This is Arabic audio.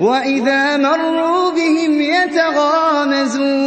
وَإِذَا مَرُّوا بِهِمْ يَتَغَامَزُونَ